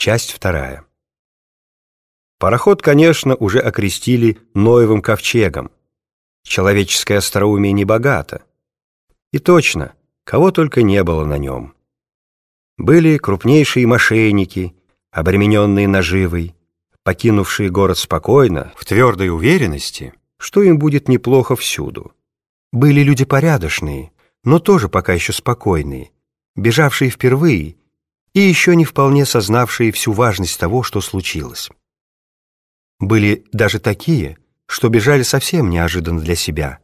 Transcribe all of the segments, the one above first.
Часть вторая. Пароход, конечно, уже окрестили Ноевым ковчегом. Человеческое остроумие не богато. И точно, кого только не было на нем. Были крупнейшие мошенники, обремененные наживой, покинувшие город спокойно, в твердой уверенности, что им будет неплохо всюду. Были люди порядочные, но тоже пока еще спокойные, бежавшие впервые и еще не вполне сознавшие всю важность того, что случилось. Были даже такие, что бежали совсем неожиданно для себя,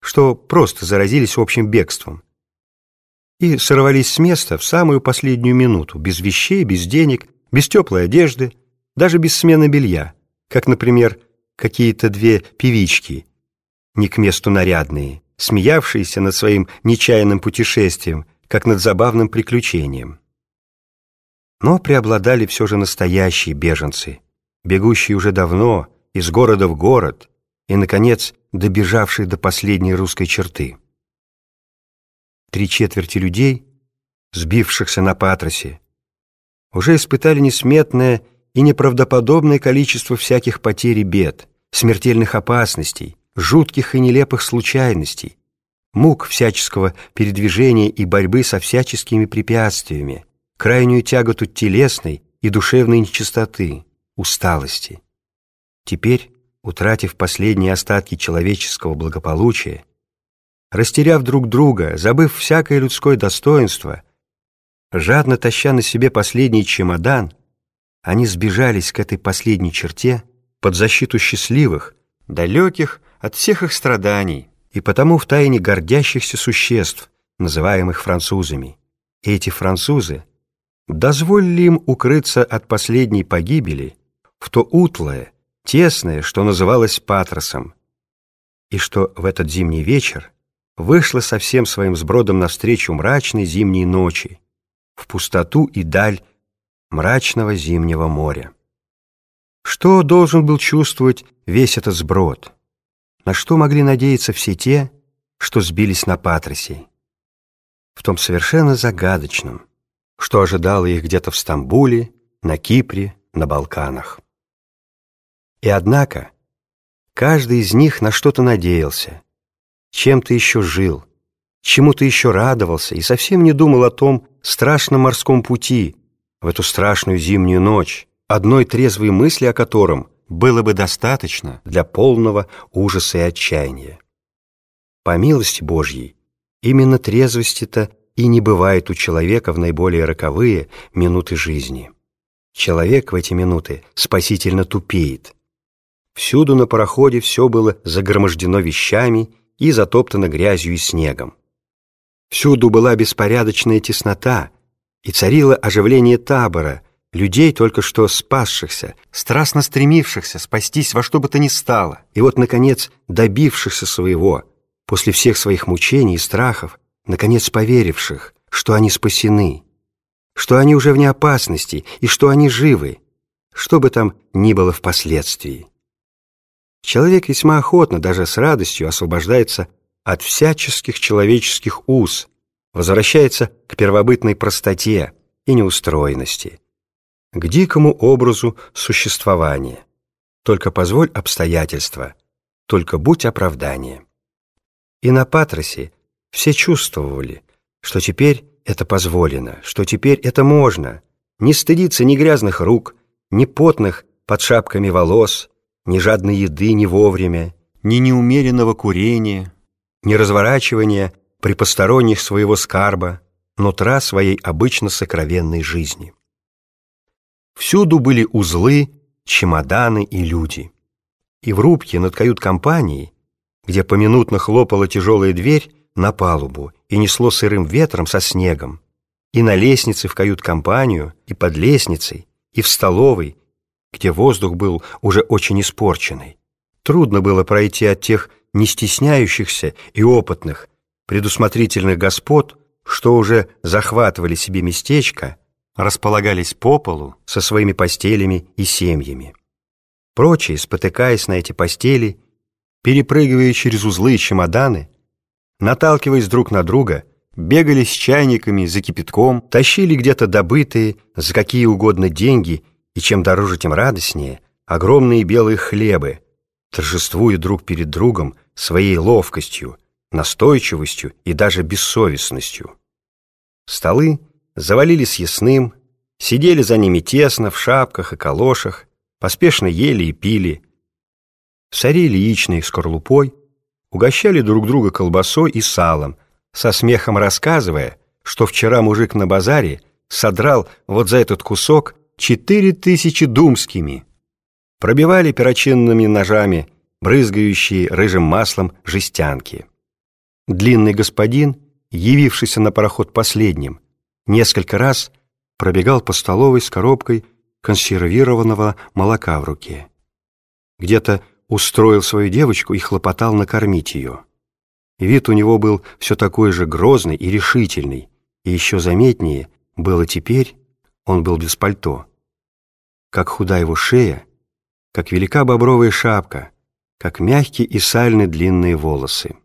что просто заразились общим бегством, и сорвались с места в самую последнюю минуту, без вещей, без денег, без теплой одежды, даже без смены белья, как, например, какие-то две певички, не к месту нарядные, смеявшиеся над своим нечаянным путешествием, как над забавным приключением. Но преобладали все же настоящие беженцы, бегущие уже давно из города в город и, наконец, добежавшие до последней русской черты. Три четверти людей, сбившихся на Патросе, уже испытали несметное и неправдоподобное количество всяких потерь и бед, смертельных опасностей, жутких и нелепых случайностей, мук всяческого передвижения и борьбы со всяческими препятствиями, крайнюю тяготу телесной и душевной нечистоты, усталости. Теперь, утратив последние остатки человеческого благополучия, растеряв друг друга, забыв всякое людское достоинство, жадно таща на себе последний чемодан, они сбежались к этой последней черте под защиту счастливых, далеких от всех их страданий и потому втайне гордящихся существ, называемых французами. Эти французы дозволили им укрыться от последней погибели в то утлое, тесное, что называлось Патросом, и что в этот зимний вечер вышла со всем своим сбродом навстречу мрачной зимней ночи, в пустоту и даль мрачного зимнего моря. Что должен был чувствовать весь этот сброд? На что могли надеяться все те, что сбились на Патросе? В том совершенно загадочном, что ожидало их где-то в Стамбуле, на Кипре, на Балканах. И однако каждый из них на что-то надеялся, чем-то еще жил, чему-то еще радовался и совсем не думал о том страшном морском пути в эту страшную зимнюю ночь, одной трезвой мысли о котором было бы достаточно для полного ужаса и отчаяния. По милости Божьей, именно трезвости-то и не бывает у человека в наиболее роковые минуты жизни. Человек в эти минуты спасительно тупеет. Всюду на пароходе все было загромождено вещами и затоптана грязью и снегом. Всюду была беспорядочная теснота, и царило оживление табора, людей, только что спасшихся, страстно стремившихся спастись во что бы то ни стало, и вот, наконец, добившихся своего, после всех своих мучений и страхов, наконец поверивших, что они спасены, что они уже вне опасности и что они живы, что бы там ни было впоследствии. Человек весьма охотно, даже с радостью освобождается от всяческих человеческих уз, возвращается к первобытной простоте и неустроенности, к дикому образу существования. Только позволь обстоятельства, только будь оправдание. И на Патросе все чувствовали, что теперь это позволено, что теперь это можно, не стыдиться ни грязных рук, ни потных под шапками волос, ни жадной еды не вовремя, ни неумеренного курения, ни разворачивания при посторонних своего скарба, нутра своей обычно сокровенной жизни. Всюду были узлы, чемоданы и люди. И в рубке над кают-компанией, где поминутно хлопала тяжелая дверь, на палубу и несло сырым ветром со снегом, и на лестнице в кают-компанию, и под лестницей, и в столовой, где воздух был уже очень испорченный. Трудно было пройти от тех не стесняющихся и опытных, предусмотрительных господ, что уже захватывали себе местечко, располагались по полу со своими постелями и семьями. Прочие, спотыкаясь на эти постели, перепрыгивая через узлы и чемоданы, наталкиваясь друг на друга, бегали с чайниками за кипятком, тащили где-то добытые за какие угодно деньги и чем дороже, тем радостнее, огромные белые хлебы, торжествуя друг перед другом своей ловкостью, настойчивостью и даже бессовестностью. Столы завалили съестным, сидели за ними тесно, в шапках и калошах, поспешно ели и пили, сорили яичной скорлупой, угощали друг друга колбасой и салом, со смехом рассказывая, что вчера мужик на базаре содрал вот за этот кусок четыре тысячи думскими. Пробивали перочинными ножами брызгающие рыжим маслом жестянки. Длинный господин, явившийся на пароход последним, несколько раз пробегал по столовой с коробкой консервированного молока в руке. Где-то устроил свою девочку и хлопотал накормить ее. Вид у него был все такой же грозный и решительный, и еще заметнее было теперь, он был без пальто. Как худа его шея, как велика бобровая шапка, как мягкие и сальные длинные волосы.